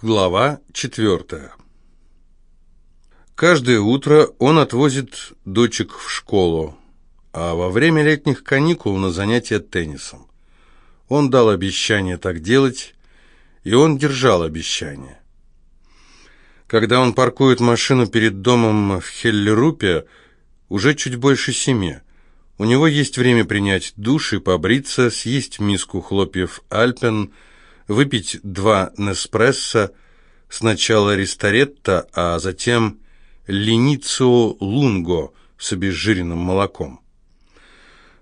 Глава четвертая. Каждое утро он отвозит дочек в школу, а во время летних каникул на занятия теннисом. Он дал обещание так делать, и он держал обещание. Когда он паркует машину перед домом в Хеллерупе, уже чуть больше семи. У него есть время принять душ и побриться, съесть миску хлопьев «Альпен», выпить два «Неспрессо», сначала «Ристаретто», а затем «Линицио Лунго» с обезжиренным молоком.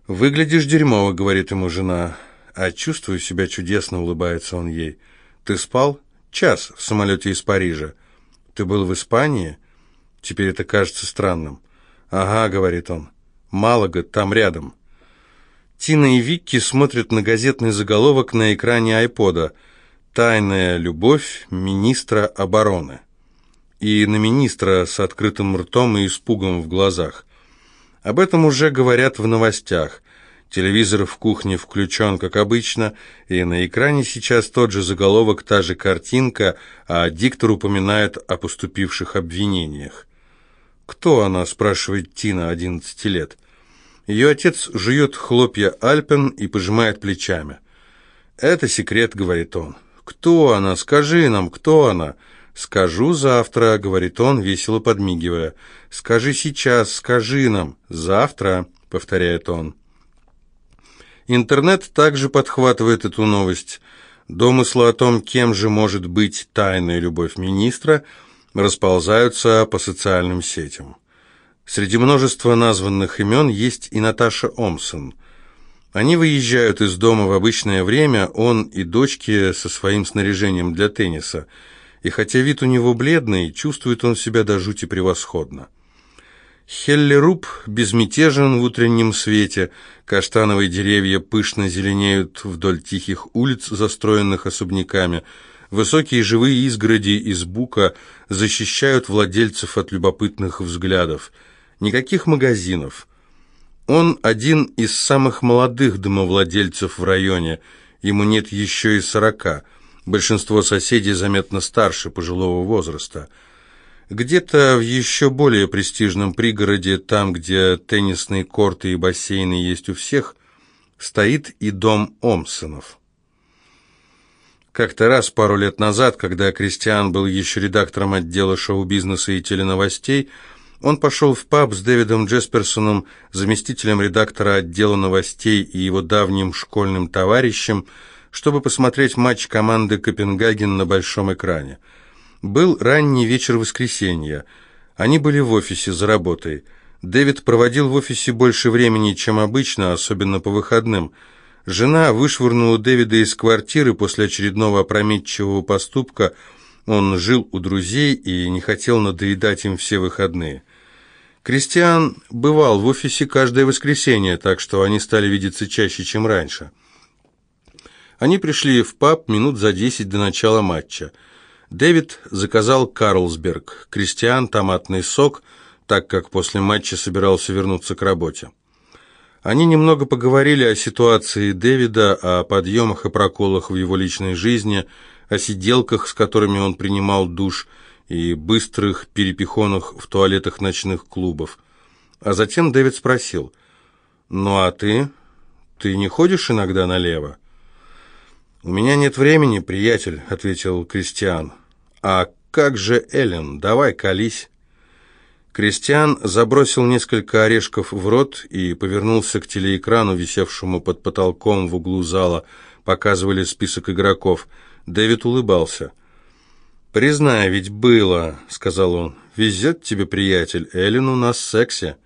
«Выглядишь дерьмово», — говорит ему жена, — «а чувствую себя чудесно», — улыбается он ей. «Ты спал? Час в самолете из Парижа. Ты был в Испании? Теперь это кажется странным». «Ага», — говорит он, — «Малага, там рядом». Тина и Викки смотрят на газетный заголовок на экране айпода «Тайная любовь министра обороны» и на министра с открытым ртом и испугом в глазах. Об этом уже говорят в новостях. Телевизор в кухне включен, как обычно, и на экране сейчас тот же заголовок, та же картинка, а диктор упоминает о поступивших обвинениях. «Кто она?» – спрашивает Тина, 11 лет. Ее отец жует хлопья Альпен и пожимает плечами. «Это секрет», — говорит он. «Кто она? Скажи нам, кто она?» «Скажу завтра», — говорит он, весело подмигивая. «Скажи сейчас, скажи нам. Завтра», — повторяет он. Интернет также подхватывает эту новость. Домыслы о том, кем же может быть тайная любовь министра, расползаются по социальным сетям. Среди множества названных имен есть и Наташа Омсон. Они выезжают из дома в обычное время, он и дочки со своим снаряжением для тенниса. И хотя вид у него бледный, чувствует он себя до жути превосходно. Хеллеруб безмятежен в утреннем свете, каштановые деревья пышно зеленеют вдоль тихих улиц, застроенных особняками, высокие живые изгороди из бука защищают владельцев от любопытных взглядов – никаких магазинов. Он один из самых молодых домовладельцев в районе, ему нет еще и сорока. Большинство соседей заметно старше пожилого возраста. Где-то в еще более престижном пригороде, там, где теннисные корты и бассейны есть у всех, стоит и дом Омсонов. Как-то раз, пару лет назад, когда Кристиан был еще редактором отдела шоу-бизнеса и теленовостей, он пошел в паб с Дэвидом Джесперсоном, заместителем редактора отдела новостей и его давним школьным товарищем, чтобы посмотреть матч команды Копенгаген на большом экране. Был ранний вечер воскресенья. Они были в офисе за работой. Дэвид проводил в офисе больше времени, чем обычно, особенно по выходным. Жена вышвырнула Дэвида из квартиры после очередного опрометчивого поступка. Он жил у друзей и не хотел надоедать им все выходные. Кристиан бывал в офисе каждое воскресенье, так что они стали видеться чаще, чем раньше. Они пришли в паб минут за десять до начала матча. Дэвид заказал Карлсберг, Кристиан – томатный сок, так как после матча собирался вернуться к работе. Они немного поговорили о ситуации Дэвида, о подъемах и проколах в его личной жизни, о сиделках, с которыми он принимал душ – и быстрых перепихонах в туалетах ночных клубов. А затем Дэвид спросил, «Ну а ты? Ты не ходишь иногда налево?» «У меня нет времени, приятель», — ответил Кристиан. «А как же Эллен? Давай колись». Кристиан забросил несколько орешков в рот и повернулся к телеэкрану, висевшему под потолком в углу зала. Показывали список игроков. Дэвид улыбался. «Признай, ведь было», — сказал он. «Везет тебе, приятель, Эллен у нас секси».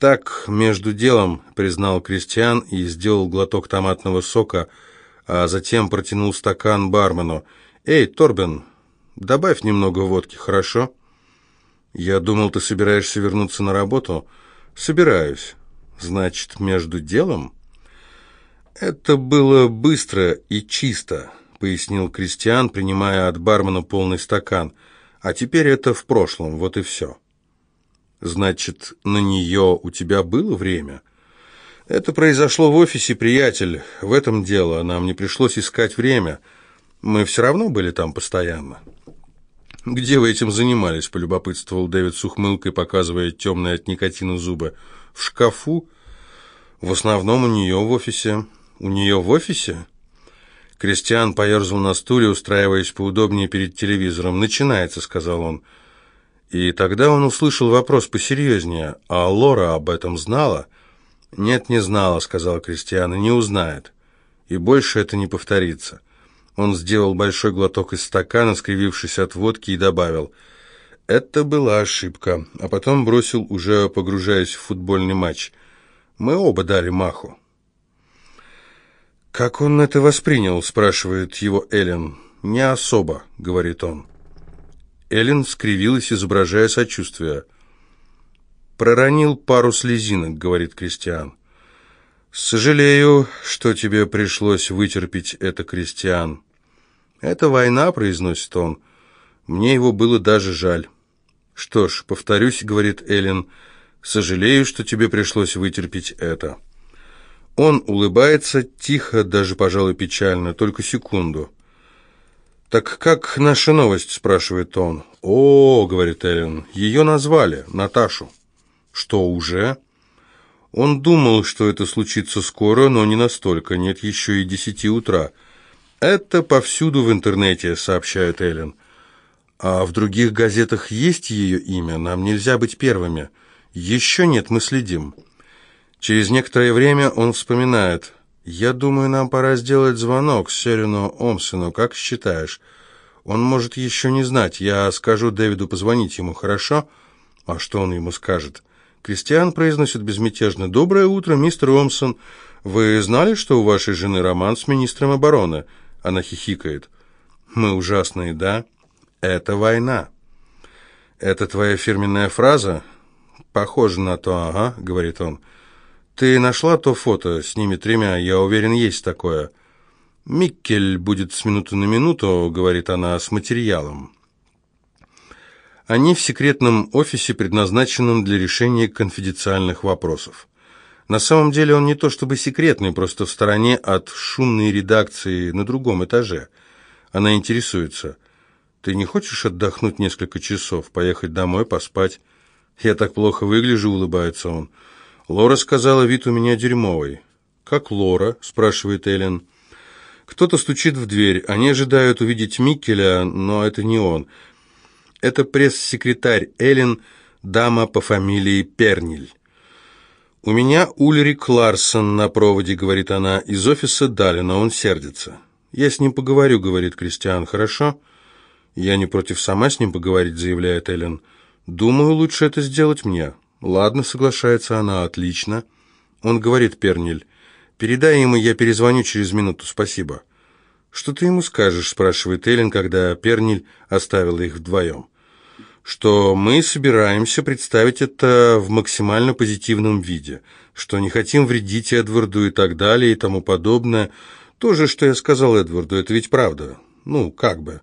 «Так, между делом», — признал Кристиан и сделал глоток томатного сока, а затем протянул стакан бармену. «Эй, Торбен, добавь немного водки, хорошо?» «Я думал, ты собираешься вернуться на работу». «Собираюсь». «Значит, между делом?» Это было быстро и чисто пояснил Кристиан, принимая от бармена полный стакан. «А теперь это в прошлом, вот и все». «Значит, на нее у тебя было время?» «Это произошло в офисе, приятель. В этом дело. Нам не пришлось искать время. Мы все равно были там постоянно. «Где вы этим занимались?» – полюбопытствовал Дэвид с ухмылкой, показывая темные от никотина зубы. «В шкафу?» «В основном у нее в офисе». «У нее в офисе?» Кристиан поерзал на стуле, устраиваясь поудобнее перед телевизором. «Начинается», — сказал он. И тогда он услышал вопрос посерьезнее. «А Лора об этом знала?» «Нет, не знала», — сказал Кристиан, — «и не узнает. И больше это не повторится». Он сделал большой глоток из стакана, скривившись от водки, и добавил «Это была ошибка», а потом бросил, уже погружаясь в футбольный матч. «Мы оба дали маху». «Как он это воспринял?» – спрашивает его Эллен. «Не особо», – говорит он. Эллен скривилась, изображая сочувствие. «Проронил пару слезинок», — говорит Кристиан. «Сожалею, что тебе пришлось вытерпеть это, Кристиан». «Это война», — произносит он. «Мне его было даже жаль». «Что ж, повторюсь», — говорит Эллен, — «сожалею, что тебе пришлось вытерпеть это». Он улыбается тихо, даже, пожалуй, печально, только секунду. «Так как наша новость?» — спрашивает он. «О, — говорит Эллен, — ее назвали, Наташу». «Что, уже?» Он думал, что это случится скоро, но не настолько, нет еще и десяти утра. «Это повсюду в интернете», — сообщает Эллен. «А в других газетах есть ее имя? Нам нельзя быть первыми». «Еще нет, мы следим». Через некоторое время он вспоминает. «Я думаю, нам пора сделать звонок Серину Омсену, как считаешь? Он может еще не знать. Я скажу Дэвиду позвонить ему, хорошо?» «А что он ему скажет?» Кристиан произносит безмятежно. «Доброе утро, мистер Омсон. Вы знали, что у вашей жены роман с министром обороны?» Она хихикает. «Мы ужасные, да? Это война». «Это твоя фирменная фраза?» «Похоже на то, ага», — говорит он. «Ты нашла то фото с ними тремя? Я уверен, есть такое». «Миккель будет с минуты на минуту», — говорит она, — «с материалом». Они в секретном офисе, предназначенном для решения конфиденциальных вопросов. На самом деле он не то чтобы секретный, просто в стороне от шумной редакции на другом этаже. Она интересуется. «Ты не хочешь отдохнуть несколько часов, поехать домой, поспать?» «Я так плохо выгляжу», — улыбается он. «Лора сказала, вид у меня дерьмовый». «Как Лора?» — спрашивает Эллен. Кто-то стучит в дверь. Они ожидают увидеть Миккеля, но это не он. Это пресс-секретарь Эллен, дама по фамилии Перниль. «У меня Ульрик Ларсон на проводе», — говорит она, — «из офиса Далина, он сердится». «Я с ним поговорю», — говорит Кристиан, — «хорошо?» «Я не против сама с ним поговорить», — заявляет Эллен. «Думаю, лучше это сделать мне». «Ладно», — соглашается она, — «отлично». Он говорит Перниль, «Передай ему, я перезвоню через минуту, спасибо». «Что ты ему скажешь?» — спрашивает Эллен, когда Перниль оставила их вдвоем что мы собираемся представить это в максимально позитивном виде, что не хотим вредить Эдварду и так далее и тому подобное. То же, что я сказал Эдварду, это ведь правда. Ну, как бы.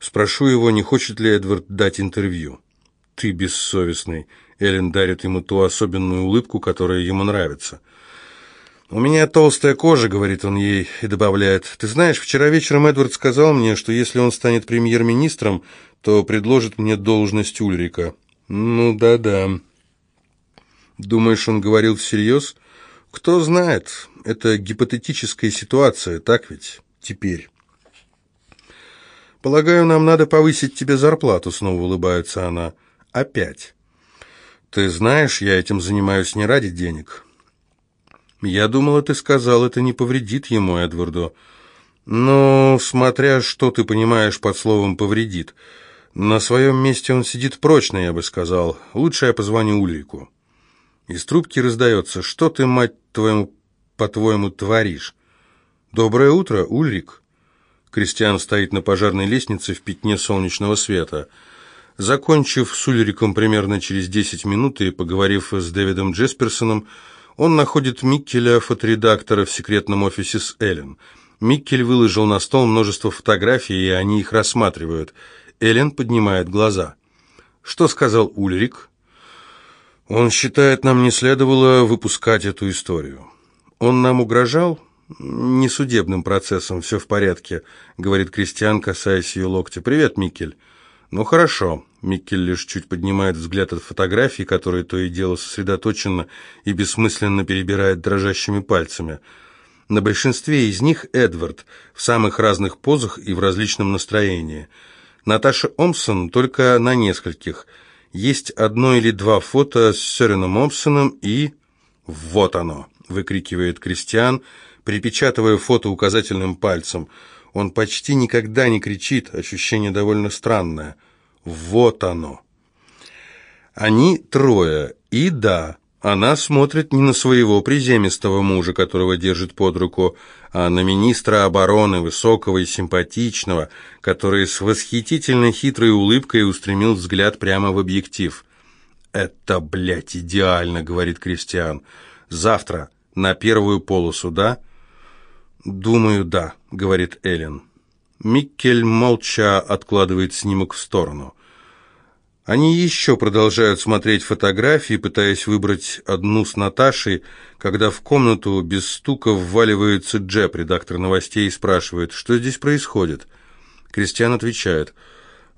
Спрошу его, не хочет ли Эдвард дать интервью. Ты бессовестный. Эллен дарит ему ту особенную улыбку, которая ему нравится. «У меня толстая кожа», — говорит он ей и добавляет. «Ты знаешь, вчера вечером Эдвард сказал мне, что если он станет премьер-министром, то предложит мне должность Ульрика. Ну да-да. Думаешь, он говорил всерьез? Кто знает, это гипотетическая ситуация, так ведь, теперь. Полагаю, нам надо повысить тебе зарплату, снова улыбается она. Опять. Ты знаешь, я этим занимаюсь не ради денег. Я думала, ты сказал, это не повредит ему, Эдварду. Ну, смотря что ты понимаешь под словом «повредит». На своем месте он сидит прочно, я бы сказал. Лучше я позвоню Ульрику. Из трубки раздается, что ты, мать твоему, по-твоему, творишь? Доброе утро, Ульрик. Кристиан стоит на пожарной лестнице в пятне солнечного света. Закончив с Ульриком примерно через 10 минут и поговорив с Дэвидом Джесперсоном, он находит Миккеля, фоторедактора, в секретном офисе с Эллен. Миккель выложил на стол множество фотографий, и они их рассматривают – Эллен поднимает глаза. «Что сказал Ульрик?» «Он считает, нам не следовало выпускать эту историю. Он нам угрожал?» не судебным процессом, все в порядке», — говорит Кристиан, касаясь ее локтя. «Привет, Микель». «Ну, хорошо». Микель лишь чуть поднимает взгляд от фотографий, которые то и дело сосредоточенно и бессмысленно перебирает дрожащими пальцами. На большинстве из них Эдвард, в самых разных позах и в различном настроении. Наташа Омсон только на нескольких. Есть одно или два фото с Сёреном Омсоном и... «Вот оно!» — выкрикивает Кристиан, припечатывая фото указательным пальцем. Он почти никогда не кричит, ощущение довольно странное. «Вот оно!» Они трое, и да, она смотрит не на своего приземистого мужа, которого держит под руку, а на министра обороны, высокого и симпатичного, который с восхитительно хитрой улыбкой устремил взгляд прямо в объектив. «Это, блядь, идеально», — говорит Кристиан. «Завтра на первую полосу, да?» «Думаю, да», — говорит Эллен. Миккель молча откладывает снимок в сторону. Они еще продолжают смотреть фотографии, пытаясь выбрать одну с Наташей, когда в комнату без стука вваливается Джеб, редактор новостей, и спрашивает, что здесь происходит. Кристиан отвечает,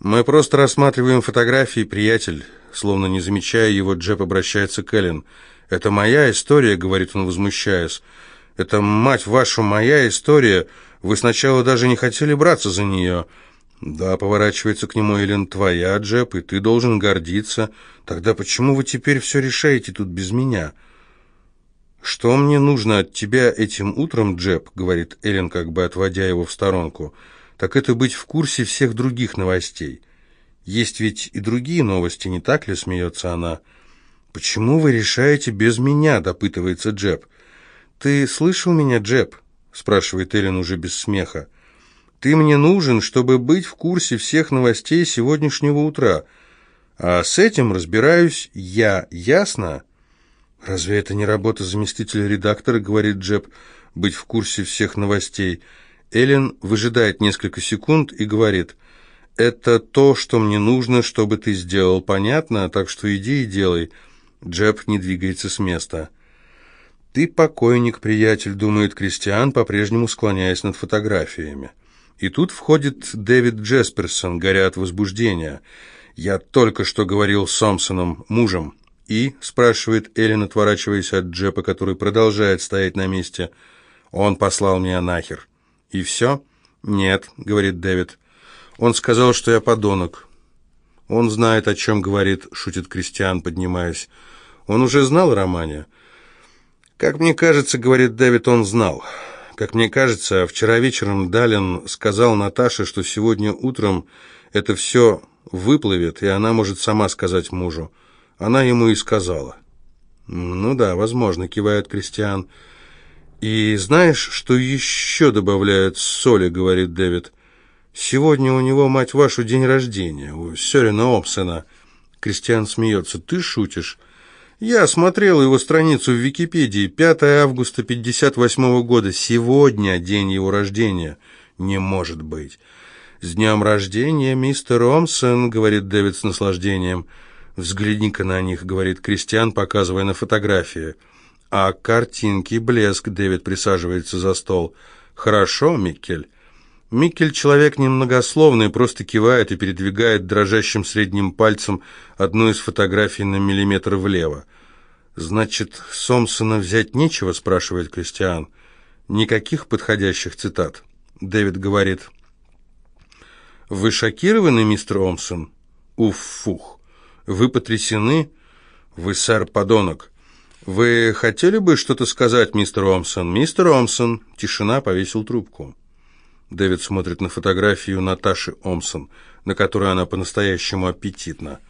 «Мы просто рассматриваем фотографии, приятель». Словно не замечая его, Джеб обращается к Эллен. «Это моя история», — говорит он, возмущаясь. «Это, мать вашу, моя история. Вы сначала даже не хотели браться за нее». «Да», — поворачивается к нему Эллен, — «твоя, Джеб, и ты должен гордиться. Тогда почему вы теперь все решаете тут без меня?» «Что мне нужно от тебя этим утром, Джеб?» — говорит Эллен, как бы отводя его в сторонку. «Так это быть в курсе всех других новостей. Есть ведь и другие новости, не так ли?» — смеется она. «Почему вы решаете без меня?» — допытывается Джеб. «Ты слышал меня, Джеб?» — спрашивает Эллен уже без смеха. Ты мне нужен, чтобы быть в курсе всех новостей сегодняшнего утра. А с этим разбираюсь я, ясно? Разве это не работа заместителя редактора, говорит Джеб, быть в курсе всех новостей? Эллен выжидает несколько секунд и говорит, «Это то, что мне нужно, чтобы ты сделал, понятно? Так что иди и делай». Джеб не двигается с места. «Ты покойник, приятель», — думает Кристиан, по-прежнему склоняясь над фотографиями. И тут входит Дэвид Джесперсон, горя от возбуждения. «Я только что говорил с Сомсоном, мужем». «И?» – спрашивает Эллен, отворачиваясь от Джепа, который продолжает стоять на месте. «Он послал меня нахер». «И все?» «Нет», – говорит Дэвид. «Он сказал, что я подонок». «Он знает, о чем говорит», – шутит Кристиан, поднимаясь. «Он уже знал о романе?» «Как мне кажется, — говорит Дэвид, — он знал». Как мне кажется, вчера вечером Далин сказал Наташе, что сегодня утром это все выплывет, и она может сама сказать мужу. Она ему и сказала. «Ну да, возможно», — кивает Кристиан. «И знаешь, что еще добавляют соли?» — говорит Дэвид. «Сегодня у него, мать вашу, день рождения, у Сёрина Обсена». Кристиан смеется. «Ты шутишь?» Я смотрел его страницу в Википедии. 5 августа 58 года. Сегодня день его рождения. Не может быть. «С днем рождения, мистер Ромсон», — говорит Дэвид с наслаждением. «Взгляни-ка на них», — говорит Кристиан, показывая на фотографии. «А картинки, блеск», — Дэвид присаживается за стол. «Хорошо, Микель». Микель человек немногословный, просто кивает и передвигает дрожащим средним пальцем одну из фотографий на миллиметр влево. «Значит, Сомсона взять нечего?» – спрашивает Кристиан. «Никаких подходящих цитат». Дэвид говорит. «Вы шокированы, мистер Омсон?» «Уф-фух! Вы потрясены? Вы, сэр, подонок!» «Вы хотели бы что-то сказать, мистер Омсон?» «Мистер Омсон!» Тишина повесил трубку. Дэвид смотрит на фотографию Наташи Омсон, на которой она по-настоящему аппетитна.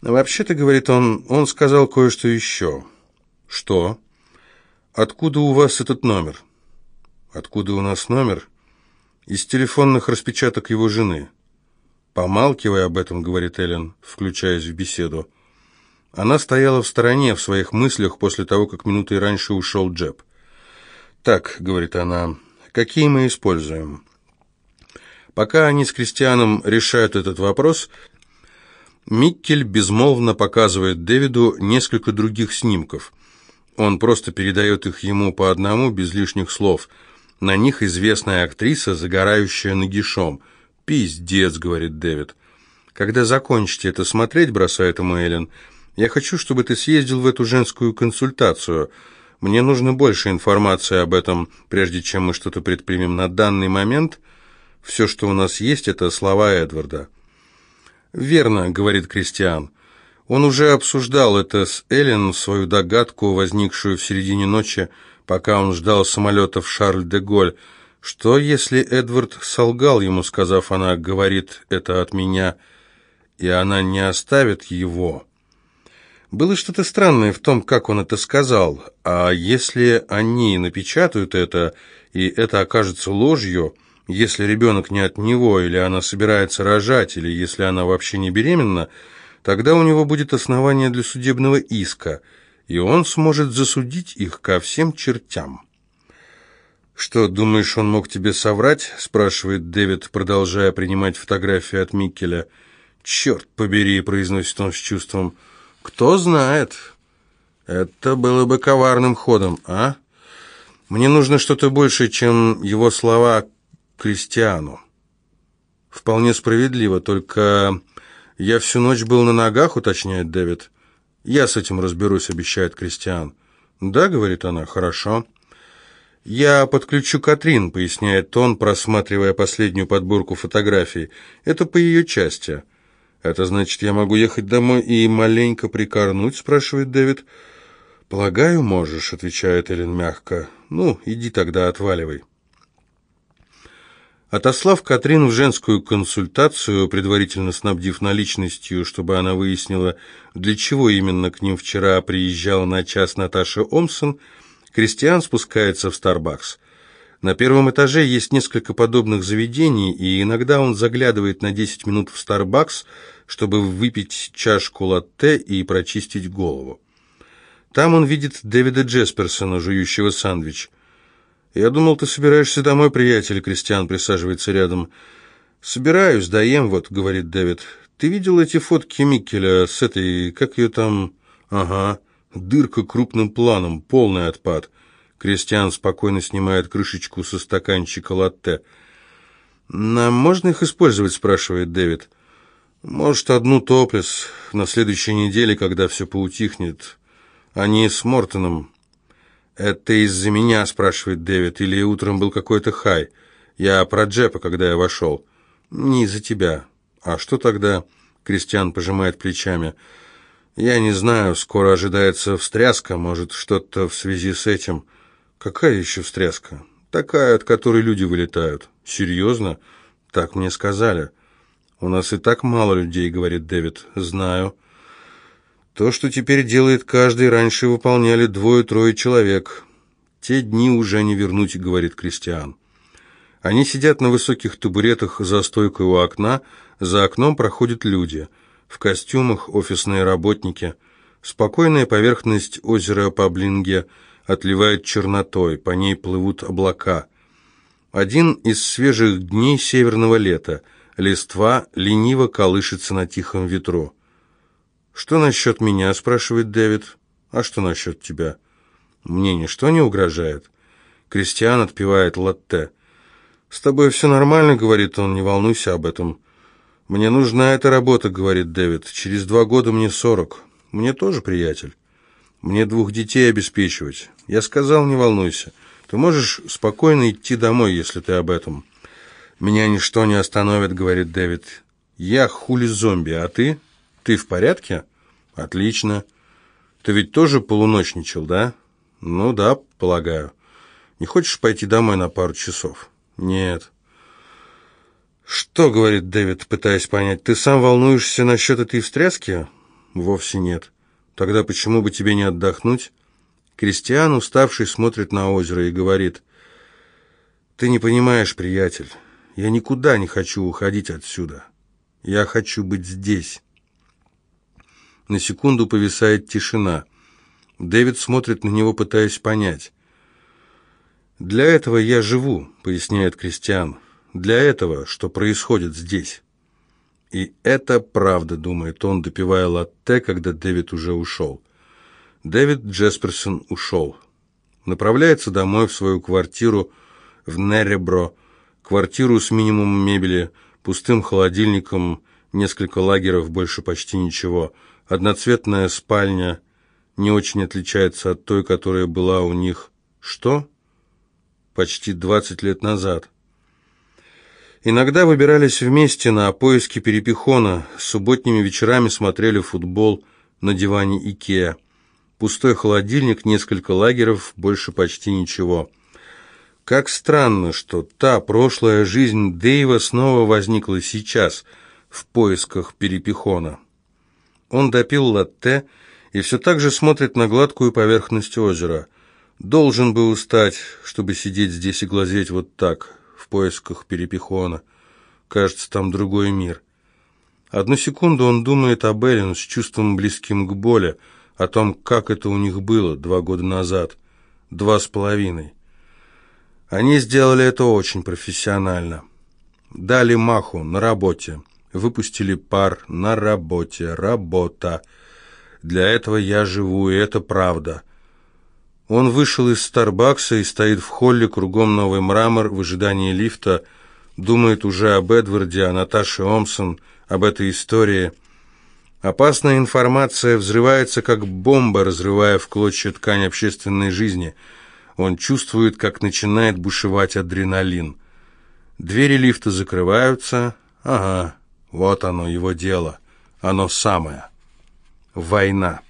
«Вообще-то, — говорит он, — он сказал кое-что еще». «Что? Откуда у вас этот номер?» «Откуда у нас номер?» «Из телефонных распечаток его жены». «Помалкивай об этом», — говорит Эллен, включаясь в беседу. Она стояла в стороне в своих мыслях после того, как минутой раньше ушел Джеб. «Так», — говорит она, Какие мы используем? Пока они с Кристианом решают этот вопрос, Миккель безмолвно показывает Дэвиду несколько других снимков. Он просто передает их ему по одному, без лишних слов. На них известная актриса, загорающая нагишом. «Пиздец», — говорит Дэвид. «Когда закончите это смотреть», — бросает ему Эллен, — «я хочу, чтобы ты съездил в эту женскую консультацию. Мне нужно больше информации об этом, прежде чем мы что-то предпримем. На данный момент все, что у нас есть, это слова Эдварда». «Верно», — говорит Кристиан. Он уже обсуждал это с Эллен, свою догадку, возникшую в середине ночи, пока он ждал самолета в Шарль-де-Голь. Что, если Эдвард солгал ему, сказав, она говорит это от меня, и она не оставит его? Было что-то странное в том, как он это сказал, а если они напечатают это, и это окажется ложью, если ребенок не от него, или она собирается рожать, или если она вообще не беременна, Тогда у него будет основание для судебного иска, и он сможет засудить их ко всем чертям. «Что, думаешь, он мог тебе соврать?» – спрашивает Дэвид, продолжая принимать фотографии от Миккеля. «Черт побери!» – произносит он с чувством. «Кто знает?» «Это было бы коварным ходом, а? Мне нужно что-то большее, чем его слова Кристиану». «Вполне справедливо, только «Я всю ночь был на ногах», — уточняет Дэвид. «Я с этим разберусь», — обещает Кристиан. «Да», — говорит она, — «хорошо». «Я подключу Катрин», — поясняет он, просматривая последнюю подборку фотографий. «Это по ее части». «Это значит, я могу ехать домой и маленько прикорнуть?» — спрашивает Дэвид. «Полагаю, можешь», — отвечает Эллен мягко. «Ну, иди тогда, отваливай». Отослав Катрин в женскую консультацию, предварительно снабдив наличностью, чтобы она выяснила, для чего именно к ним вчера приезжала на час Наташа Омсон, Кристиан спускается в Старбакс. На первом этаже есть несколько подобных заведений, и иногда он заглядывает на 10 минут в Старбакс, чтобы выпить чашку латте и прочистить голову. Там он видит Дэвида Джесперсона, жующего сэндвич – «Я думал, ты собираешься домой, приятель», — Кристиан присаживается рядом. «Собираюсь, даем вот», — говорит Дэвид. «Ты видел эти фотки Миккеля с этой, как ее там...» «Ага, дырка крупным планом, полный отпад». Кристиан спокойно снимает крышечку со стаканчика латте. «Нам можно их использовать?» — спрашивает Дэвид. «Может, одну топлес на следующей неделе, когда все поутихнет. Они с Мортоном «Это из-за меня?» – спрашивает Дэвид. «Или утром был какой-то хай? Я про Джепа, когда я вошел». «Не из-за тебя». «А что тогда?» – Кристиан пожимает плечами. «Я не знаю, скоро ожидается встряска, может, что-то в связи с этим». «Какая еще встряска?» «Такая, от которой люди вылетают». «Серьезно?» «Так мне сказали». «У нас и так мало людей», — говорит Дэвид. «Знаю». То, что теперь делает каждый, раньше выполняли двое-трое человек. Те дни уже не вернуть, говорит Кристиан. Они сидят на высоких табуретах за стойкой у окна, за окном проходят люди. В костюмах офисные работники. Спокойная поверхность озера Паблинге отливает чернотой, по ней плывут облака. Один из свежих дней северного лета. Листва лениво колышется на тихом ветру. «Что насчет меня?» – спрашивает Дэвид. «А что насчет тебя?» «Мне ничто не угрожает». Кристиан отпивает латте. «С тобой все нормально», — говорит он, — «не волнуйся об этом». «Мне нужна эта работа», — говорит Дэвид. «Через два года мне сорок. Мне тоже, приятель. Мне двух детей обеспечивать. Я сказал, не волнуйся. Ты можешь спокойно идти домой, если ты об этом». «Меня ничто не остановит», — говорит Дэвид. «Я хули-зомби, а ты?» «Ты в порядке?» «Отлично. Ты ведь тоже полуночничал, да?» «Ну да, полагаю. Не хочешь пойти домой на пару часов?» «Нет». «Что?» — говорит Дэвид, пытаясь понять. «Ты сам волнуешься насчет этой встряски?» «Вовсе нет. Тогда почему бы тебе не отдохнуть?» Кристиан, уставший, смотрит на озеро и говорит. «Ты не понимаешь, приятель, я никуда не хочу уходить отсюда. Я хочу быть здесь». На секунду повисает тишина. Дэвид смотрит на него, пытаясь понять. «Для этого я живу», — поясняет Кристиан. «Для этого, что происходит здесь». И это правда, думает он, допивая латте, когда Дэвид уже ушел. Дэвид Джесперсон ушел. Направляется домой в свою квартиру в Неребро, квартиру с минимумом мебели, пустым холодильником, несколько лагеров, больше почти ничего. Одноцветная спальня не очень отличается от той, которая была у них. Что? Почти 20 лет назад. Иногда выбирались вместе на поиски перепихона, субботними вечерами смотрели футбол на диване Икеа. Пустой холодильник, несколько лагеров, больше почти ничего. Как странно, что та прошлая жизнь Дэйва снова возникла сейчас, в поисках перепихона. Он допил латте и все так же смотрит на гладкую поверхность озера. Должен бы устать, чтобы сидеть здесь и глазеть вот так, поисках перепихона. Кажется, там другой мир. Одну секунду он думает об Эллен с чувством близким к боли, о том, как это у них было два года назад, два с половиной. Они сделали это очень профессионально. Дали маху на работе, выпустили пар на работе, работа. Для этого я живу, и это правда. Он вышел из Старбакса и стоит в холле, кругом новый мрамор, в ожидании лифта, думает уже об Эдварде, о Наташе Омсон, об этой истории. Опасная информация взрывается, как бомба, разрывая в клочья ткань общественной жизни – он чувствует, как начинает бушевать адреналин. Двери лифта закрываются. Ага, вот оно, его дело. Оно самое. Война.